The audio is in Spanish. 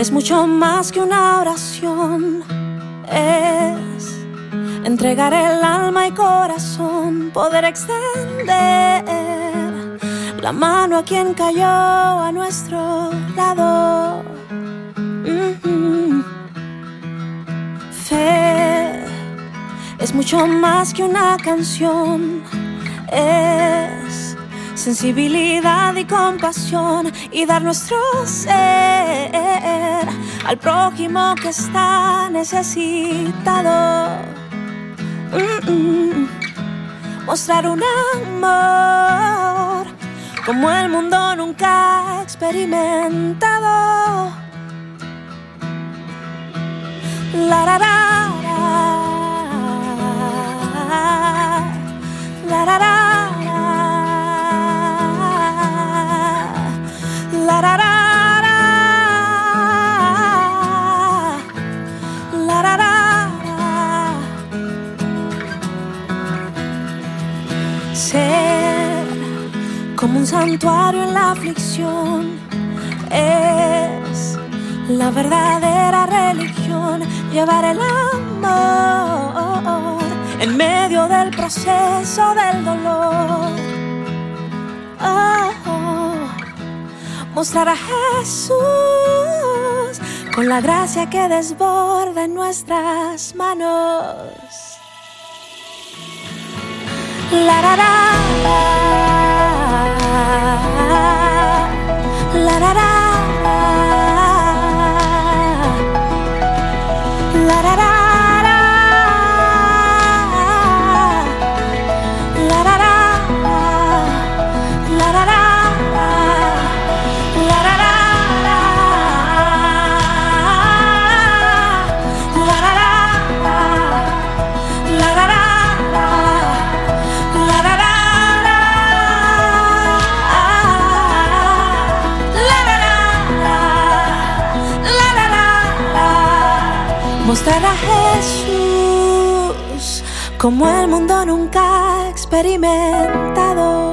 es mucho más que una oración. Es entregar el alma y corazón, poder extender la mano a quien cayó a nuestro lado. Mm-hmm. Fe es mucho más que una canción. Es sensibilidad y compasión y dar nuestro ser al prójimo que está necesitado. Mostrar un amor como el mundo nunca ha experimentado. La la la Ser como un santuario en la aflicción es la verdadera religión, llevar el amor en medio del proceso del dolor. Oh. Mostrar a Jesús con la gracia que desborda en nuestras manos. La la la Mostrar a Jesús como el mundo nunca ha experimentado.